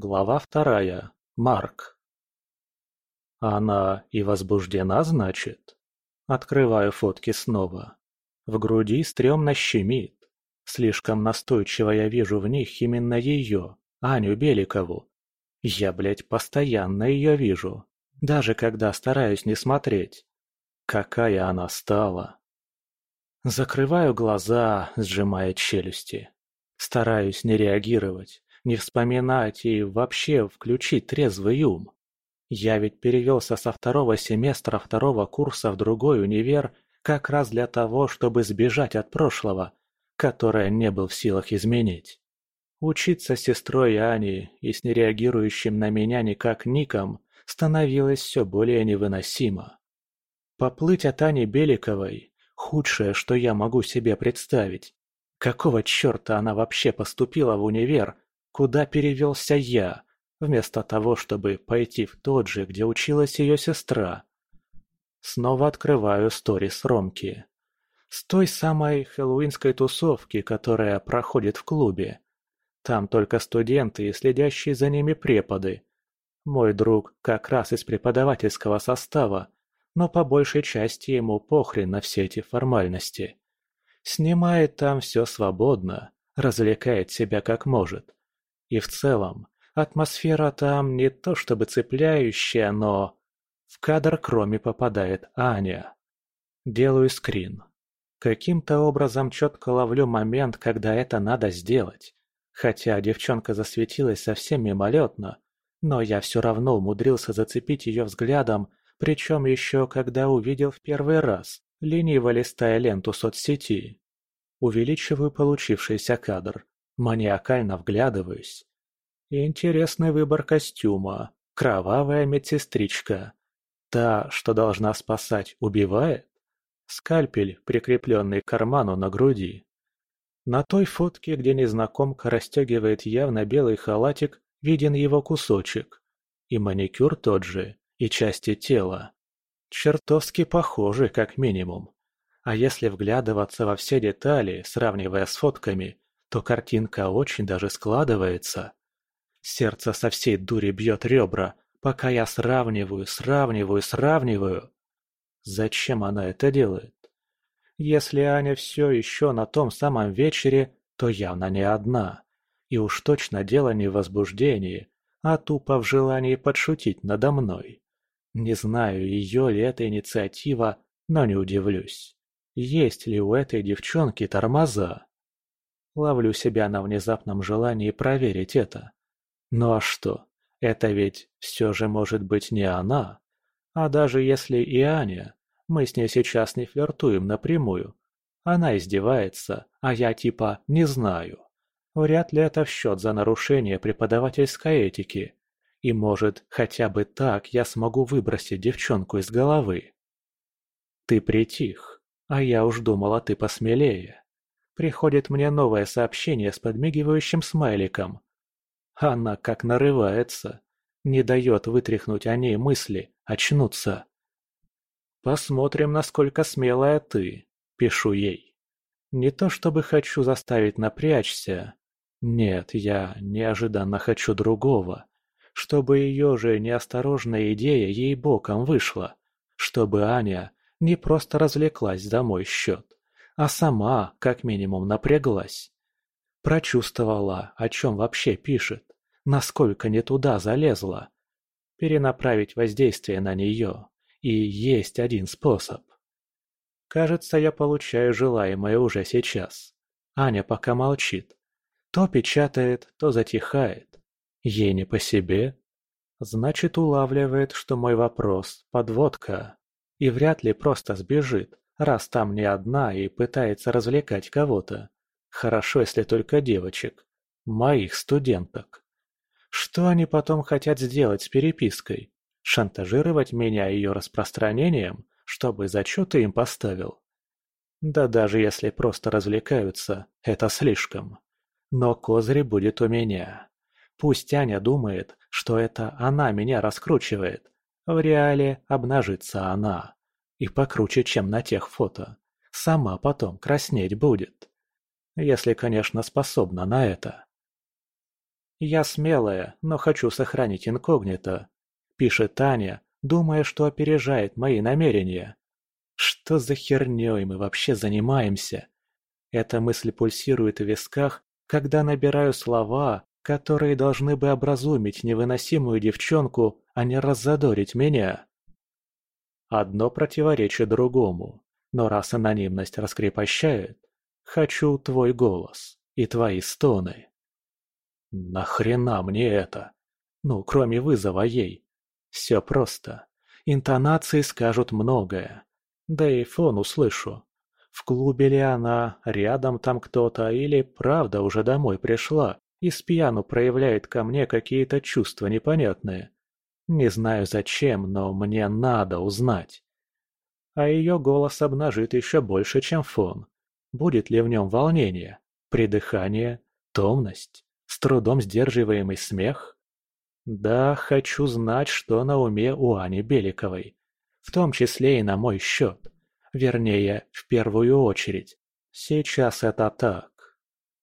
Глава вторая. Марк. Она и возбуждена, значит? Открываю фотки снова. В груди стрёмно щемит. Слишком настойчиво я вижу в них именно ее, Аню Беликову. Я, блядь, постоянно ее вижу, даже когда стараюсь не смотреть. Какая она стала. Закрываю глаза, сжимая челюсти. Стараюсь не реагировать, не вспоминать и вообще включить трезвый ум. Я ведь перевелся со второго семестра второго курса в другой универ как раз для того, чтобы сбежать от прошлого, которое не был в силах изменить. Учиться с сестрой Ани и с нереагирующим на меня никак Ником становилось все более невыносимо. Поплыть от Ани Беликовой – худшее, что я могу себе представить. Какого черта она вообще поступила в универ, куда перевелся я, вместо того, чтобы пойти в тот же, где училась ее сестра? Снова открываю сторис Ромки. С той самой хэллоуинской тусовки, которая проходит в клубе. Там только студенты и следящие за ними преподы. Мой друг как раз из преподавательского состава, но по большей части ему похрен на все эти формальности. Снимает там все свободно, развлекает себя как может. И в целом, атмосфера там не то чтобы цепляющая, но... В кадр кроме попадает Аня. Делаю скрин. Каким-то образом четко ловлю момент, когда это надо сделать. Хотя девчонка засветилась совсем мимолетно, но я все равно умудрился зацепить ее взглядом, причем еще когда увидел в первый раз лениво листая ленту соцсети. Увеличиваю получившийся кадр, маниакально вглядываюсь. Интересный выбор костюма, кровавая медсестричка. Та, что должна спасать, убивает? Скальпель, прикрепленный к карману на груди. На той фотке, где незнакомка расстегивает явно белый халатик, виден его кусочек. И маникюр тот же, и части тела. Чертовски похожи, как минимум. А если вглядываться во все детали, сравнивая с фотками, то картинка очень даже складывается. Сердце со всей дури бьет ребра, пока я сравниваю, сравниваю, сравниваю. Зачем она это делает? Если Аня все еще на том самом вечере, то явно не одна. И уж точно дело не в возбуждении, а тупо в желании подшутить надо мной. Не знаю, ее ли это инициатива, но не удивлюсь. Есть ли у этой девчонки тормоза? Ловлю себя на внезапном желании проверить это. Ну а что? Это ведь все же может быть не она. А даже если и Аня, мы с ней сейчас не флиртуем напрямую. Она издевается, а я типа не знаю. Вряд ли это в счет за нарушение преподавательской этики. И может, хотя бы так я смогу выбросить девчонку из головы. Ты притих, а я уж думала, ты посмелее. Приходит мне новое сообщение с подмигивающим смайликом. Она как нарывается, не дает вытряхнуть о ней мысли, очнуться. «Посмотрим, насколько смелая ты», – пишу ей. Не то чтобы хочу заставить напрячься. Нет, я неожиданно хочу другого. Чтобы ее же неосторожная идея ей боком вышла. Чтобы Аня не просто развлеклась за мой счет, а сама, как минимум, напряглась. Прочувствовала, о чем вообще пишет, насколько не туда залезла. Перенаправить воздействие на нее. И есть один способ. Кажется, я получаю желаемое уже сейчас. Аня пока молчит. То печатает, то затихает. Ей не по себе. Значит, улавливает, что мой вопрос – подводка. И вряд ли просто сбежит, раз там не одна и пытается развлекать кого-то. Хорошо, если только девочек. Моих студенток. Что они потом хотят сделать с перепиской? Шантажировать меня ее распространением, чтобы зачеты им поставил? Да даже если просто развлекаются, это слишком. Но козырь будет у меня. Пусть Аня думает, что это она меня раскручивает. В реале обнажится она. И покруче, чем на тех фото. Сама потом краснеть будет. Если, конечно, способна на это. «Я смелая, но хочу сохранить инкогнито», – пишет Таня, думая, что опережает мои намерения. Что за херней мы вообще занимаемся? Эта мысль пульсирует в висках, когда набираю слова, которые должны бы образумить невыносимую девчонку, а не раззадорить меня. Одно противоречит другому, но раз анонимность раскрепощает, хочу твой голос и твои стоны. Нахрена мне это? Ну, кроме вызова ей. Все просто. Интонации скажут многое. Да и фон услышу. В клубе ли она, рядом там кто-то или правда уже домой пришла и с пьяну проявляет ко мне какие-то чувства непонятные. Не знаю зачем, но мне надо узнать. А ее голос обнажит еще больше, чем фон. Будет ли в нем волнение, придыхание, томность, с трудом сдерживаемый смех? Да, хочу знать, что на уме у Ани Беликовой. В том числе и на мой счет. Вернее, в первую очередь. Сейчас это так.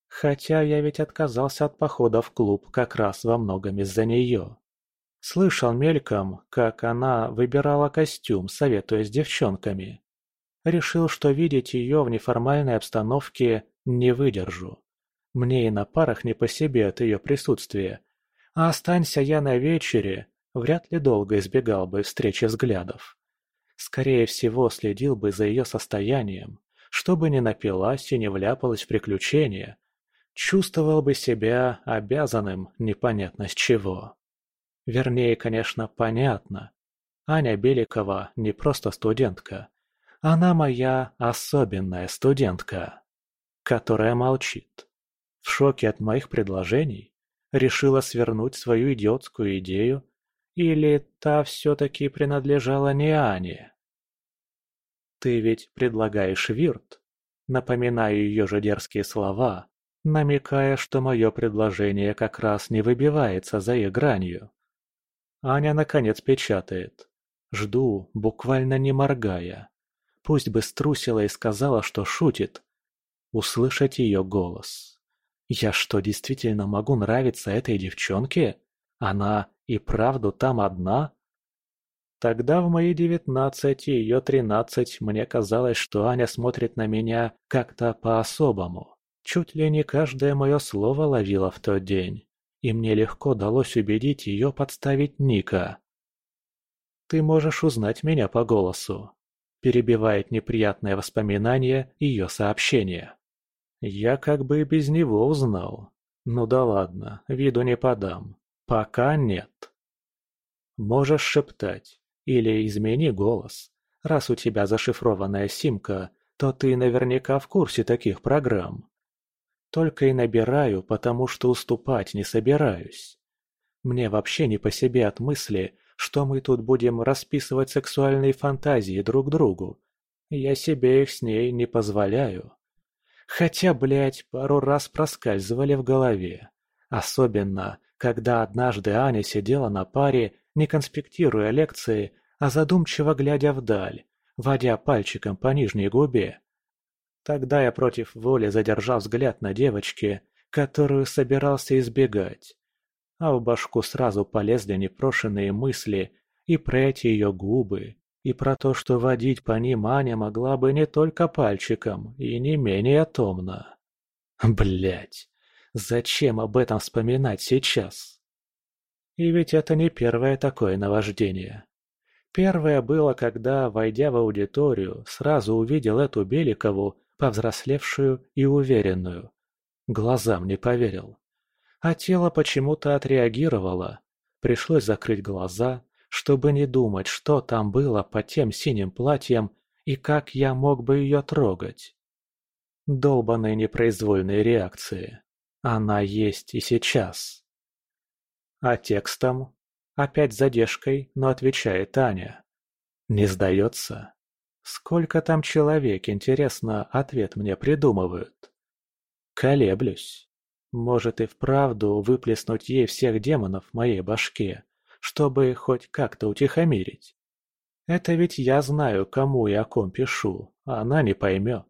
Хотя я ведь отказался от похода в клуб как раз во многом из-за нее. Слышал мельком, как она выбирала костюм, советуя с девчонками. Решил, что видеть ее в неформальной обстановке не выдержу. Мне и на парах не по себе от ее присутствия. А останься я на вечере, вряд ли долго избегал бы встречи взглядов. Скорее всего, следил бы за ее состоянием, чтобы не напилась и не вляпалась в приключения. Чувствовал бы себя обязанным непонятно с чего. Вернее, конечно, понятно. Аня Беликова не просто студентка. Она моя особенная студентка, которая молчит. В шоке от моих предложений? Решила свернуть свою идиотскую идею или та все-таки принадлежала не Ане? «Ты ведь предлагаешь вирт?» Напоминаю ее же дерзкие слова, намекая, что мое предложение как раз не выбивается за их гранью. Аня наконец печатает. Жду, буквально не моргая. Пусть бы струсила и сказала, что шутит. Услышать ее голос. Я что, действительно могу нравиться этой девчонке? Она и правду там одна? Тогда в мои девятнадцать и ее тринадцать мне казалось, что Аня смотрит на меня как-то по-особому. Чуть ли не каждое мое слово ловила в тот день, и мне легко удалось убедить ее подставить Ника. «Ты можешь узнать меня по голосу», – перебивает неприятное воспоминание ее сообщение. Я как бы и без него узнал. Ну да ладно, виду не подам. Пока нет. Можешь шептать. Или измени голос. Раз у тебя зашифрованная симка, то ты наверняка в курсе таких программ. Только и набираю, потому что уступать не собираюсь. Мне вообще не по себе от мысли, что мы тут будем расписывать сексуальные фантазии друг другу. Я себе их с ней не позволяю. Хотя, блядь, пару раз проскальзывали в голове. Особенно, когда однажды Аня сидела на паре, не конспектируя лекции, а задумчиво глядя вдаль, водя пальчиком по нижней губе. Тогда я против воли задержал взгляд на девочке, которую собирался избегать. А в башку сразу полезли непрошенные мысли и про эти ее губы, и про то, что водить по ним Аня могла бы не только пальчиком, и не менее томно. Блять, зачем об этом вспоминать сейчас? И ведь это не первое такое наваждение. Первое было, когда, войдя в аудиторию, сразу увидел эту Беликову, повзрослевшую и уверенную. Глазам не поверил. А тело почему-то отреагировало. Пришлось закрыть глаза, чтобы не думать, что там было под тем синим платьем и как я мог бы ее трогать. Долбаные непроизвольные реакции. Она есть и сейчас. А текстом? Опять задержкой, но отвечает Аня. Не сдается? Сколько там человек, интересно, ответ мне придумывают? Колеблюсь. Может и вправду выплеснуть ей всех демонов в моей башке, чтобы хоть как-то утихомирить. Это ведь я знаю, кому и о ком пишу, а она не поймет.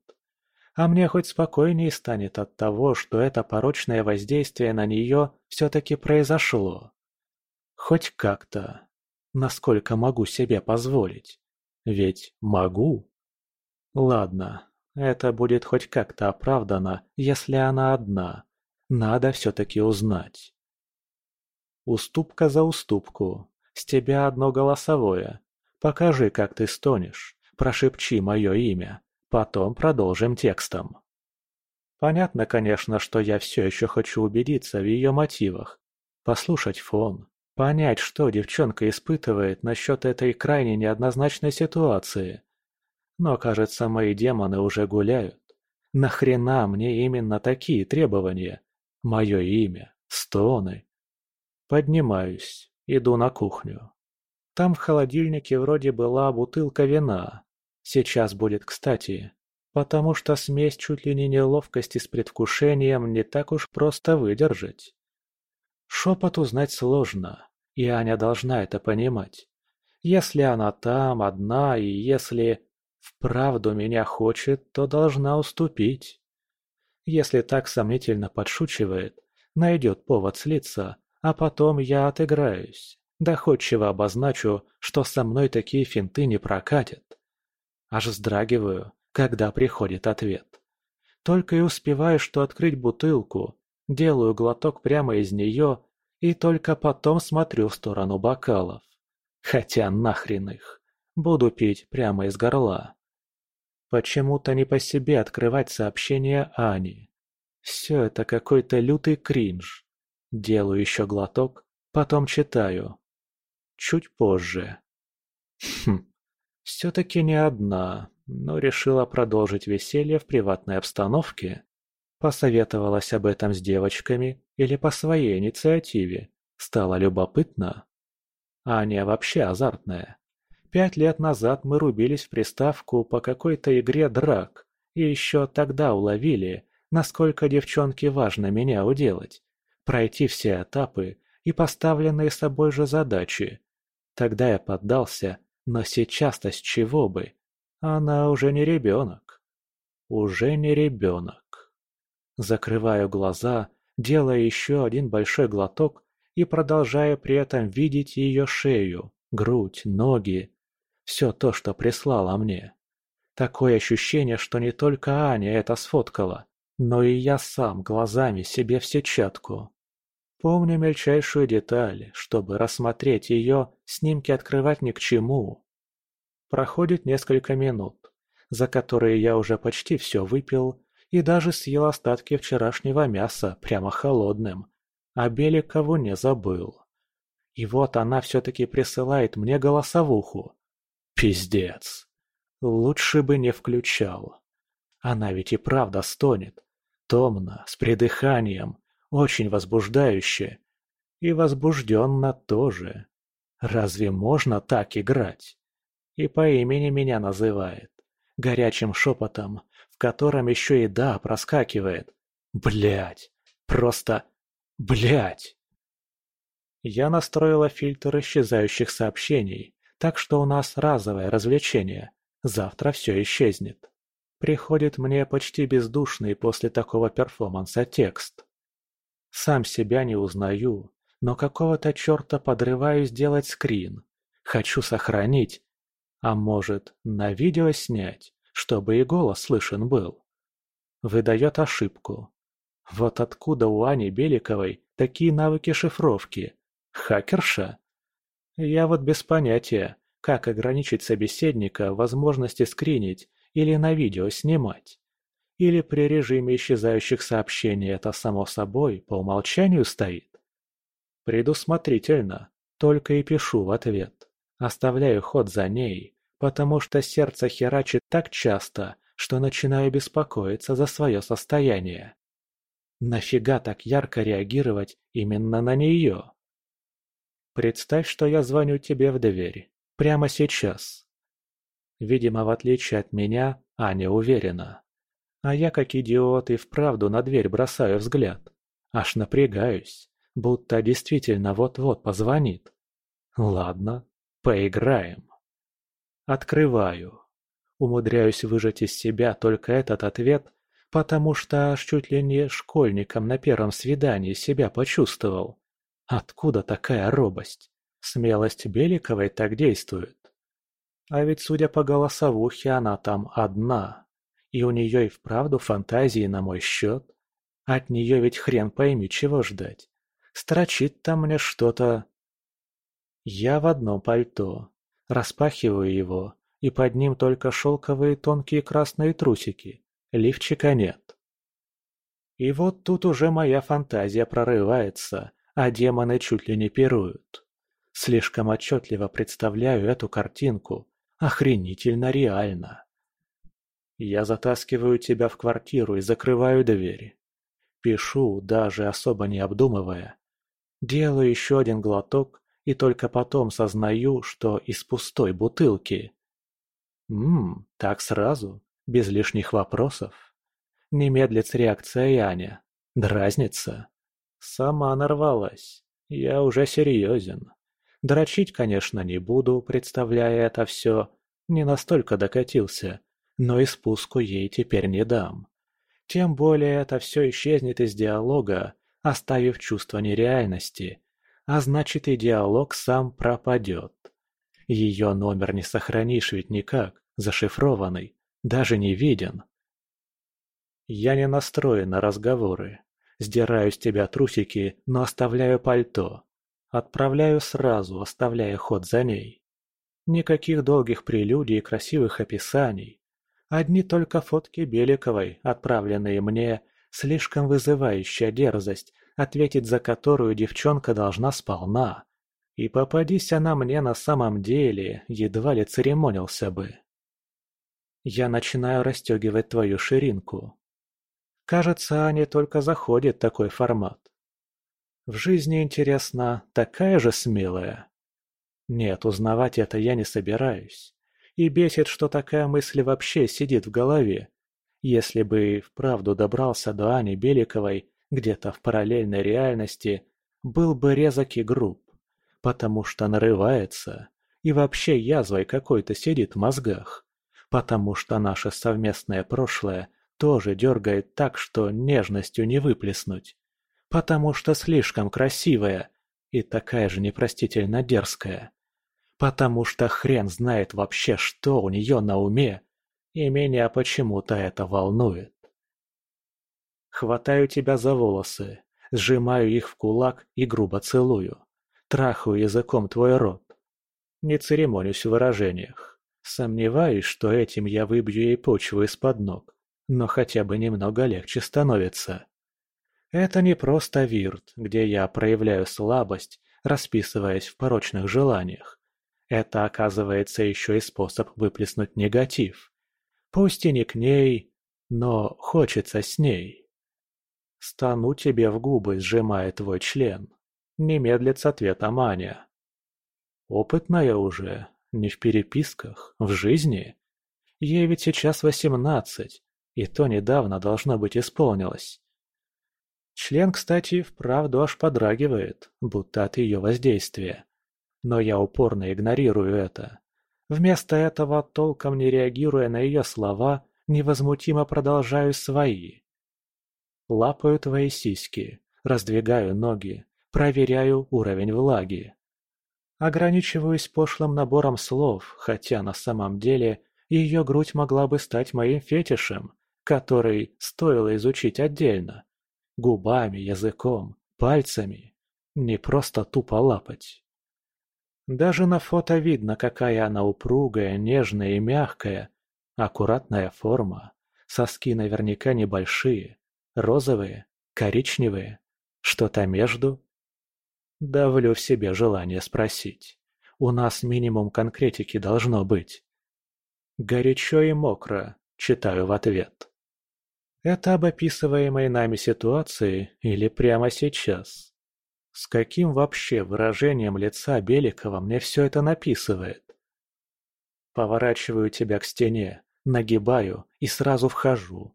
А мне хоть спокойнее станет от того, что это порочное воздействие на нее все-таки произошло. Хоть как-то. Насколько могу себе позволить. Ведь могу. Ладно, это будет хоть как-то оправдано, если она одна. Надо все-таки узнать. Уступка за уступку. С тебя одно голосовое. Покажи, как ты стонешь. Прошепчи мое имя. Потом продолжим текстом. Понятно, конечно, что я все еще хочу убедиться в ее мотивах. Послушать фон. Понять, что девчонка испытывает насчет этой крайне неоднозначной ситуации. Но, кажется, мои демоны уже гуляют. Нахрена мне именно такие требования? Мое имя, стоны. Поднимаюсь, иду на кухню. Там в холодильнике вроде была бутылка вина. Сейчас будет кстати, потому что смесь чуть ли не неловкости с предвкушением не так уж просто выдержать. Шепот узнать сложно, и Аня должна это понимать. Если она там, одна, и если вправду меня хочет, то должна уступить. Если так сомнительно подшучивает, найдет повод слиться, а потом я отыграюсь, доходчиво обозначу, что со мной такие финты не прокатят. Аж вздрагиваю, когда приходит ответ. Только и успеваю, что открыть бутылку, делаю глоток прямо из нее и только потом смотрю в сторону бокалов. Хотя нахрен их. Буду пить прямо из горла. Почему-то не по себе открывать сообщение Ани. Все это какой-то лютый кринж. Делаю еще глоток, потом читаю. Чуть позже. Хм, все-таки не одна, но решила продолжить веселье в приватной обстановке. Посоветовалась об этом с девочками или по своей инициативе. Стало любопытно. Аня вообще азартная. Пять лет назад мы рубились в приставку по какой-то игре драк, и еще тогда уловили, насколько девчонке важно меня уделать, пройти все этапы и поставленные собой же задачи. Тогда я поддался, но сейчас-то с чего бы? Она уже не ребенок. Уже не ребенок. Закрываю глаза, делая еще один большой глоток и продолжая при этом видеть ее шею, грудь, ноги, все то, что прислала мне. Такое ощущение, что не только Аня это сфоткала, но и я сам глазами себе в сетчатку. Помню мельчайшую деталь, чтобы рассмотреть ее, снимки открывать ни к чему. Проходит несколько минут, за которые я уже почти все выпил и даже съел остатки вчерашнего мяса прямо холодным, а Беликову не забыл. И вот она все-таки присылает мне голосовуху, Пиздец. Лучше бы не включал. Она ведь и правда стонет. Томно, с придыханием, очень возбуждающе. И возбужденно тоже. Разве можно так играть? И по имени меня называет. Горячим шепотом, в котором еще и «да» проскакивает. Блять. Просто... Блять. Я настроила фильтр исчезающих сообщений так что у нас разовое развлечение. Завтра все исчезнет. Приходит мне почти бездушный после такого перформанса текст. Сам себя не узнаю, но какого-то черта подрываю сделать скрин. Хочу сохранить. А может, на видео снять, чтобы и голос слышен был. Выдает ошибку. Вот откуда у Ани Беликовой такие навыки шифровки? Хакерша? Я вот без понятия, как ограничить собеседника возможности скринить или на видео снимать. Или при режиме исчезающих сообщений это само собой по умолчанию стоит? Предусмотрительно, только и пишу в ответ. Оставляю ход за ней, потому что сердце херачит так часто, что начинаю беспокоиться за свое состояние. Нафига так ярко реагировать именно на нее? Представь, что я звоню тебе в дверь. Прямо сейчас. Видимо, в отличие от меня, Аня уверена. А я, как идиот, и вправду на дверь бросаю взгляд. Аж напрягаюсь, будто действительно вот-вот позвонит. Ладно, поиграем. Открываю. Умудряюсь выжать из себя только этот ответ, потому что аж чуть ли не школьником на первом свидании себя почувствовал. Откуда такая робость? Смелость Беликовой так действует. А ведь, судя по голосовухе, она там одна. И у нее и вправду фантазии на мой счет. От нее ведь хрен пойми, чего ждать. Строчит там мне что-то... Я в одном пальто. Распахиваю его, и под ним только шелковые тонкие красные трусики. Лифчика нет. И вот тут уже моя фантазия прорывается, а демоны чуть ли не пируют. Слишком отчетливо представляю эту картинку, охренительно реально. Я затаскиваю тебя в квартиру и закрываю двери. Пишу, даже особо не обдумывая. Делаю еще один глоток и только потом сознаю, что из пустой бутылки. Ммм, так сразу, без лишних вопросов. Немедлец реакция Аня. Дразнится. Сама нарвалась. Я уже серьезен. Дрочить, конечно, не буду, представляя это все. Не настолько докатился. Но и спуску ей теперь не дам. Тем более это все исчезнет из диалога, оставив чувство нереальности. А значит и диалог сам пропадет. Ее номер не сохранишь ведь никак, зашифрованный, даже не виден. Я не настроен на разговоры. Сдираю с тебя трусики, но оставляю пальто. Отправляю сразу, оставляя ход за ней. Никаких долгих прелюдий и красивых описаний. Одни только фотки Беликовой, отправленные мне, слишком вызывающая дерзость, ответить за которую девчонка должна сполна. И попадись она мне на самом деле, едва ли церемонился бы. Я начинаю расстегивать твою ширинку. Кажется, не только заходит такой формат. В жизни, интересно, такая же смелая? Нет, узнавать это я не собираюсь. И бесит, что такая мысль вообще сидит в голове. Если бы вправду добрался до Ани Беликовой где-то в параллельной реальности, был бы резок и груб, потому что нарывается и вообще язвой какой-то сидит в мозгах, потому что наше совместное прошлое тоже дергает так, что нежностью не выплеснуть, потому что слишком красивая и такая же непростительно дерзкая. Потому что хрен знает вообще, что у нее на уме, и меня почему-то это волнует. Хватаю тебя за волосы, сжимаю их в кулак и грубо целую. Трахаю языком твой рот. Не церемонюсь в выражениях. Сомневаюсь, что этим я выбью ей почву из-под ног, но хотя бы немного легче становится. Это не просто вирт, где я проявляю слабость, расписываясь в порочных желаниях. Это, оказывается, еще и способ выплеснуть негатив. Пусть и не к ней, но хочется с ней. Стану тебе в губы, сжимая твой член. Немедлит с ответом Аня. Опытная уже, не в переписках, в жизни. Ей ведь сейчас восемнадцать, и то недавно должно быть исполнилось. Член, кстати, вправду аж подрагивает, будто от ее воздействия но я упорно игнорирую это. Вместо этого, толком не реагируя на ее слова, невозмутимо продолжаю свои. Лапаю твои сиськи, раздвигаю ноги, проверяю уровень влаги. Ограничиваюсь пошлым набором слов, хотя на самом деле ее грудь могла бы стать моим фетишем, который стоило изучить отдельно. Губами, языком, пальцами. Не просто тупо лапать. Даже на фото видно, какая она упругая, нежная и мягкая. Аккуратная форма. Соски наверняка небольшие. Розовые, коричневые. Что-то между. Давлю в себе желание спросить. У нас минимум конкретики должно быть. Горячо и мокро, читаю в ответ. Это об описываемой нами ситуации или прямо сейчас? С каким вообще выражением лица Беликова мне все это написывает? Поворачиваю тебя к стене, нагибаю и сразу вхожу.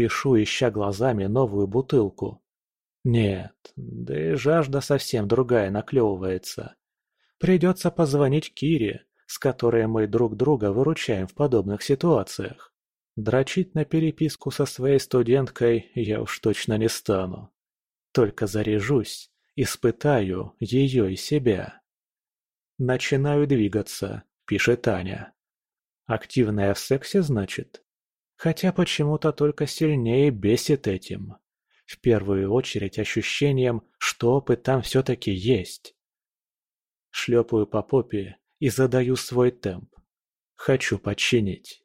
Пишу, ища глазами новую бутылку. Нет, да и жажда совсем другая наклевывается. Придется позвонить Кире, с которой мы друг друга выручаем в подобных ситуациях. Дрочить на переписку со своей студенткой я уж точно не стану. Только заряжусь, испытаю ее и себя. Начинаю двигаться, пишет Аня. Активная в сексе, значит? Хотя почему-то только сильнее бесит этим. В первую очередь ощущением, что опыт там все-таки есть. Шлепаю по попе и задаю свой темп. Хочу подчинить.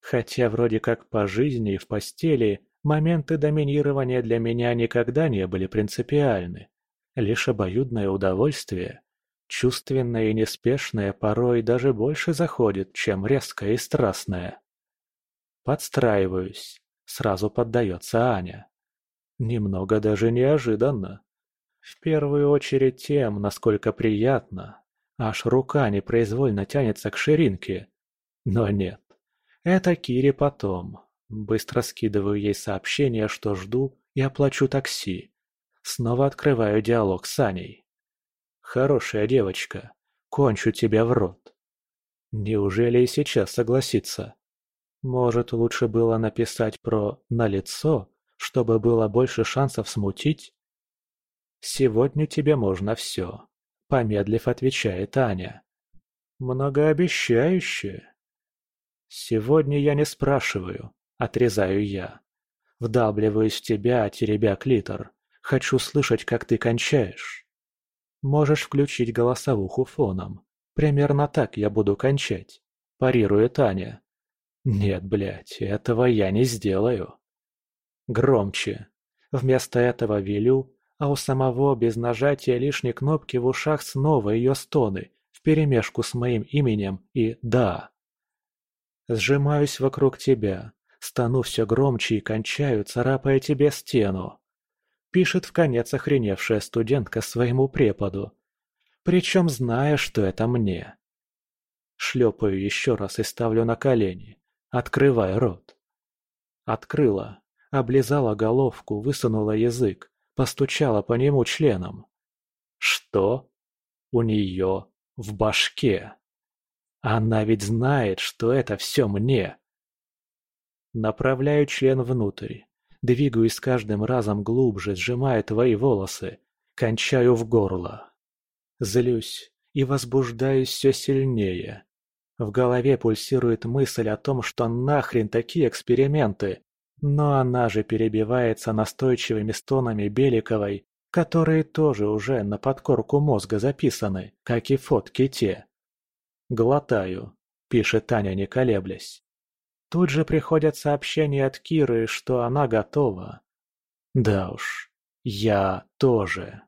Хотя вроде как по жизни и в постели моменты доминирования для меня никогда не были принципиальны. Лишь обоюдное удовольствие, чувственное и неспешное порой даже больше заходит, чем резкое и страстное. Подстраиваюсь, сразу поддается Аня. Немного даже неожиданно. В первую очередь тем, насколько приятно. Аж рука непроизвольно тянется к ширинке. Но нет, это Кире потом. Быстро скидываю ей сообщение, что жду, и оплачу такси. Снова открываю диалог с Аней. «Хорошая девочка, кончу тебя в рот». Неужели и сейчас согласится? Может, лучше было написать про «на лицо», чтобы было больше шансов смутить? «Сегодня тебе можно все», — помедлив отвечает Аня. «Многообещающе», «Сегодня я не спрашиваю», — отрезаю я. Вдавливаюсь в тебя, теребя клитор. Хочу слышать, как ты кончаешь. Можешь включить голосовуху фоном. Примерно так я буду кончать. Парирует Аня. Нет, блядь, этого я не сделаю. Громче. Вместо этого велю, а у самого без нажатия лишней кнопки в ушах снова ее стоны, вперемешку с моим именем и «да». Сжимаюсь вокруг тебя, стану все громче и кончаю, царапая тебе стену. Пишет в конец охреневшая студентка своему преподу. Причем зная, что это мне. Шлепаю еще раз и ставлю на колени, открывая рот. Открыла, облизала головку, высунула язык, постучала по нему членом. Что? У нее в башке. Она ведь знает, что это все мне. Направляю член внутрь. Двигаюсь с каждым разом глубже, сжимая твои волосы. Кончаю в горло. Злюсь и возбуждаюсь все сильнее. В голове пульсирует мысль о том, что нахрен такие эксперименты. Но она же перебивается настойчивыми стонами Беликовой, которые тоже уже на подкорку мозга записаны, как и фотки те. «Глотаю», – пишет Таня, не колеблясь. Тут же приходят сообщения от Киры, что она готова. Да уж, я тоже.